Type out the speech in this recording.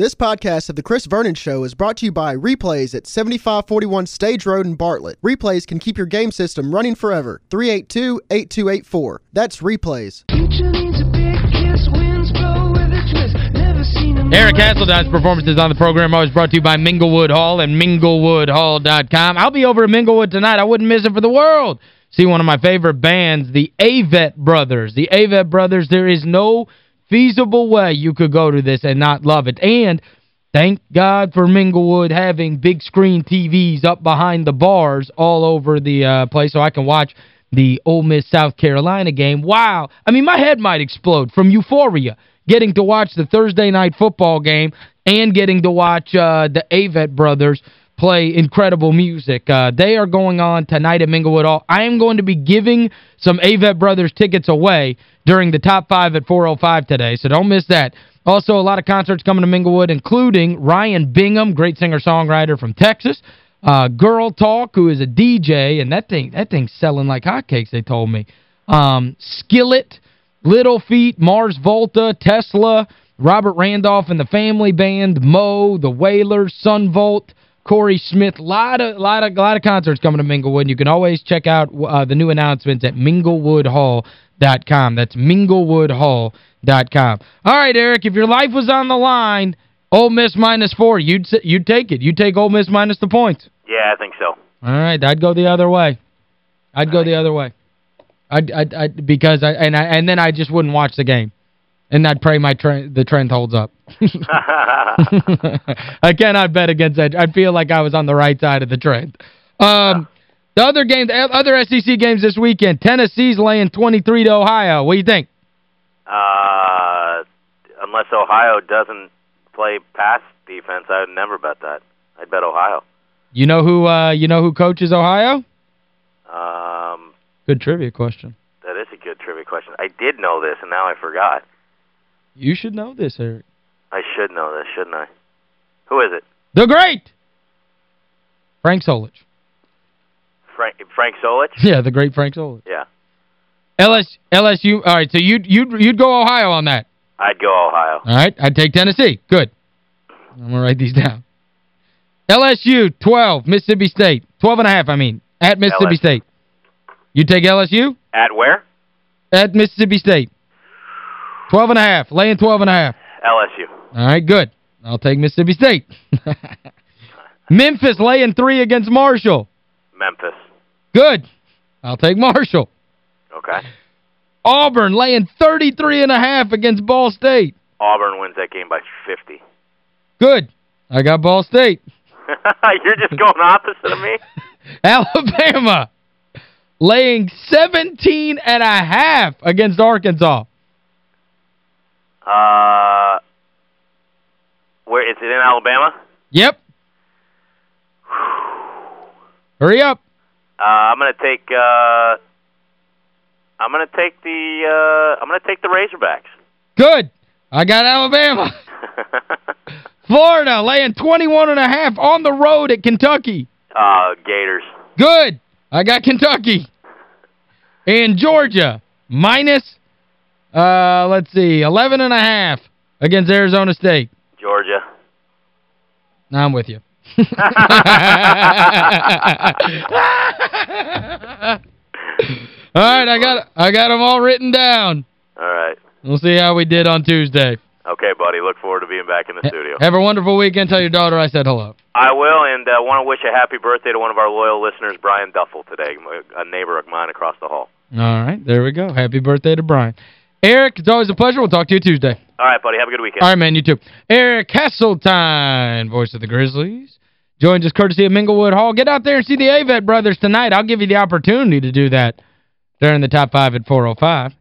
This podcast of The Chris Vernon Show is brought to you by Replays at 7541 Stage Road in Bartlett. Replays can keep your game system running forever. 382-8284. That's Replays. Eric Hasseltine's performances on the program always brought to you by Minglewood Hall and minglewoodhall.com. I'll be over at Minglewood tonight. I wouldn't miss it for the world. See one of my favorite bands, the Avett Brothers. The Avett Brothers, there is no feasible way you could go to this and not love it. And thank God for Minglewood having big screen TVs up behind the bars all over the uh, place so I can watch the Ole Miss South Carolina game. Wow. I mean, my head might explode from euphoria getting to watch the Thursday night football game and getting to watch uh, the Avett brothers play incredible music. Uh, they are going on tonight at Minglewood Hall. I am going to be giving some Avett Brothers tickets away during the top five at 405 today, so don't miss that. Also, a lot of concerts coming to Minglewood, including Ryan Bingham, great singer-songwriter from Texas, uh, Girl Talk, who is a DJ, and that thing that thing's selling like hotcakes, they told me. Um, Skillet, Little Feat, Mars Volta, Tesla, Robert Randolph and the Family Band, Mo, The Wailers, Son Volt, Corey Smith. A lot of, lot, of, lot of concerts coming to Minglewood. You can always check out uh, the new announcements at minglewoodhall.com. That's minglewoodhall.com. All right, Eric, if your life was on the line, Ole Miss minus four, you'd you'd take it. You'd take Ole Miss minus the points. Yeah, I think so. All right, I'd go the other way. I'd go the other way. I'd, I'd, I'd because I and I and then I just wouldn't watch the game. And I'd pray my trend the trend holds up. I cannot bet against that. I feel like I was on the right side of the trend. Um, the other game, the other SEC games this weekend, Tennessee's laying 23 to Ohio. What do you think? Uh, unless Ohio doesn't play pass defense, I would never bet that. I'd bet Ohio. You know who uh you know who coaches Ohio? Um, good trivia question. That is a good trivia question. I did know this and now I forgot. You should know this, Eric. I should know this, shouldn't I? Who is it? The great Frank Solich. Frank Frank Solich? Yeah, the great Frank Solich. Yeah. LS, LSU, all right, so you'd, you'd, you'd go Ohio on that. I'd go Ohio. All right, I'd take Tennessee. Good. I'm going to write these down. LSU, 12, Mississippi State. 12 and a half, I mean, at Mississippi LSU. State. You take LSU? At where? At Mississippi State. 12 and a half, laying 12 and a half. LSU. All right, good. I'll take Mississippi State. Memphis laying three against Marshall. Memphis. Good. I'll take Marshall. Okay. Auburn laying 33 and a half against Ball State. Auburn wins that game by 50. Good. I got Ball State. You're just going opposite of me? Alabama laying 17 and a half against Arkansas. Uh, where is it in Alabama? Yep. Hurry up. Uh, I'm going to take uh, I'm going to take the uh, I'm going to take the Razorbacks. Good. I got Alabama. Florida laying 21 and a half on the road at Kentucky. Uh, Gators. Good. I got Kentucky. And Georgia minus uh, let's see, 11 and a half against Arizona State. Georgia. Now I'm with you. All right, I got I got them all written down. All right. We'll see how we did on Tuesday. Okay, buddy. Look forward to being back in the studio. Have a wonderful weekend. Tell your daughter I said hello. I will, and uh, want to wish a happy birthday to one of our loyal listeners, Brian Duffel, today, a neighbor of mine across the hall. All right, there we go. Happy birthday to Brian. Eric, it's always a pleasure. We'll talk to you Tuesday. All right, buddy. Have a good weekend. All right, man. You too. Eric Hasseltine, voice of the Grizzlies. Joins us courtesy of Minglewood Hall. Get out there and see the Avett brothers tonight. I'll give you the opportunity to do that during the top five at 405.